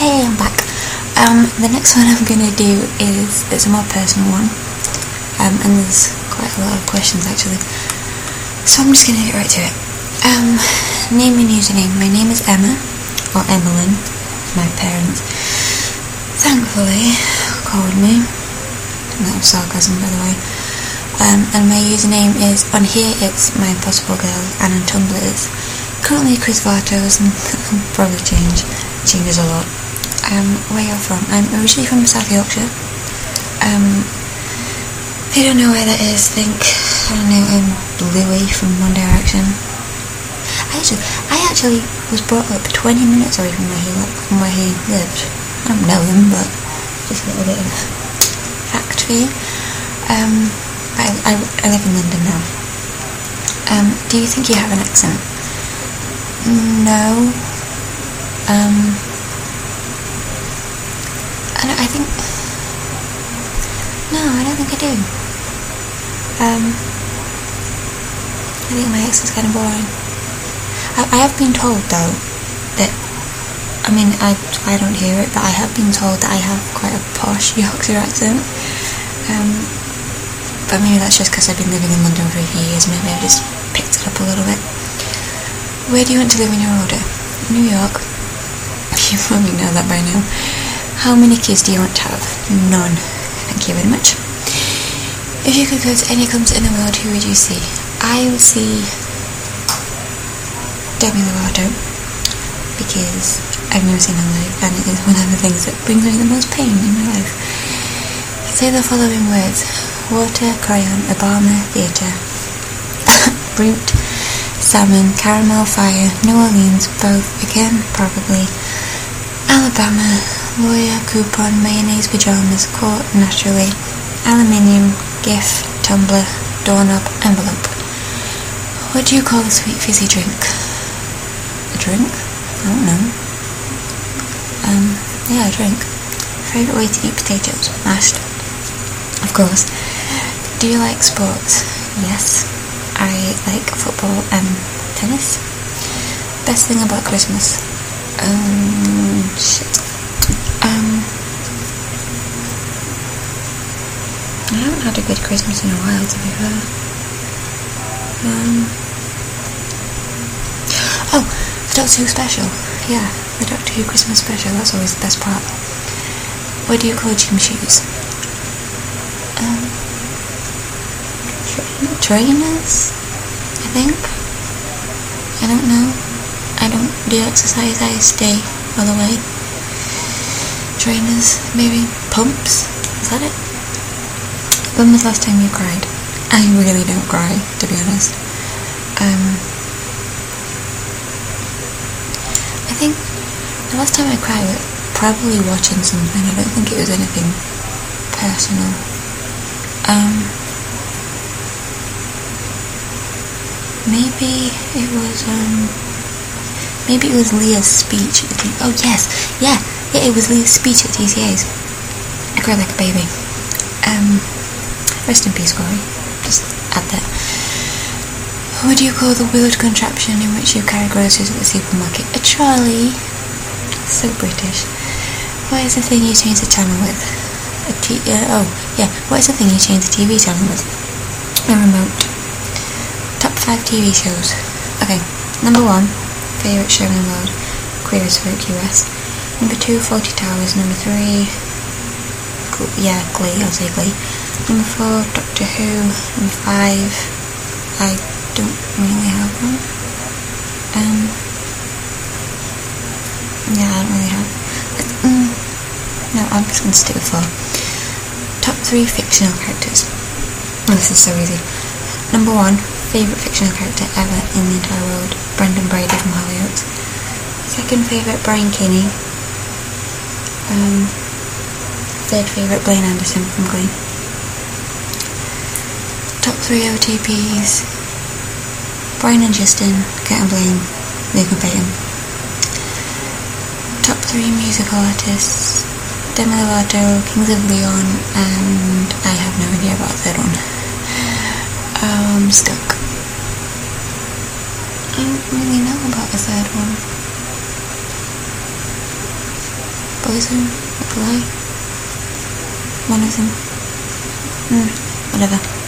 Hey, I'm back. Um, the next one I'm gonna do is it's a more personal one, um, and there's quite a lot of questions actually. So I'm just gonna get right to it. Um, name and username. My name is Emma, or Emmeline. My parents, thankfully, called me. That was sarcasm, by the way. Um, and my username is on here. It's my impossible girl, and on Tumblr it's currently Chris Vartos, and probably change changes a lot. Um, where you're from? I'm originally from South Yorkshire. Um, don't know where that is, think I don't know. I'm Louis from One Direction. I actually, I actually was brought up 20 minutes away from where he from where he lived. I don't know him, but just a little bit of fact for you. Um, I, I, I live in London now. Um, do you think you have an accent? No. Um, I, don't, I think. No, I don't think I do. Um, I think my accent's kind of boring. I, I have been told though that. I mean, I I don't hear it, but I have been told that I have quite a posh Yorkshire accent. Um, but maybe that's just because I've been living in London for a few years. Maybe I've just picked it up a little bit. Where do you want to live when you're older? New York. You probably know that by now. How many kids do you want to have? None. Thank you very much. If you could go to any country in the world, who would you see? I would see Demi Lovato because I've never seen her live and it is one of the things that brings me the most pain in my life. Say the following words water, crayon, Obama, theatre, brute, salmon, caramel, fire, New Orleans, both, again, probably, Alabama, lawyer, coupon, mayonnaise, pajamas, court, naturally, aluminium, GIF, Tumblr, doorknob, envelope. What do you call the sweet fizzy drink? A drink? I don't know. Um, yeah, a drink. Favourite way to eat potatoes? Mashed. Of course. Do you like sports? Yes. I like football and tennis. Best thing about Christmas? Um, shit. I haven't had a good Christmas in a while, to be fair. Um, oh, the Doctor Who special. Yeah, the Doctor Who Christmas special. That's always the best part. What do you call gym shoes? Um, trainers, I think. I don't know. I don't do exercise. I stay all the way. Trainers, maybe pumps. Is that it? When was the last time you cried? I really don't cry, to be honest. Um, I think the last time I cried was probably watching something. I don't think it was anything personal. Um, maybe it was um, maybe it was Lea's speech oh yes, yeah, yeah, it was Lea's speech at TCA's. I cried like a baby. Um, rest in peace, Cory. Just add that. What do you call the wheeled contraption in which you carry groceries at the supermarket? A trolley. So British. What is the thing you change the channel with? A t- uh, oh, yeah. What is the thing you change the TV channel with? A remote. Top five TV shows. Okay. Number one, favorite show in the world, Queer as Folk US. Number two, Fawlty Towers. Number three, yeah, Glee. I'll say Glee. Number four, Doctor Who. Number five, I don't really have one. Um, yeah, I don't really have. Mm, no, I'm just gonna stick with four. Top three fictional characters. Oh, this is so easy. Number one, favorite fictional character ever in the entire world, Brendan Brady from Hollyoaks. Second favorite, Brian Kinney. Um, third favorite, Blaine Anderson from Glee. Top three OTPs, Brian and Justin, Kurt and Blaine, Luke and Peyton. Top three musical artists, Demi Lovato, Kings of Leon, and I have no idea about the third one. Um, stuck. I don't really know about the third one. poison, lie. One of them. Hmm, whatever.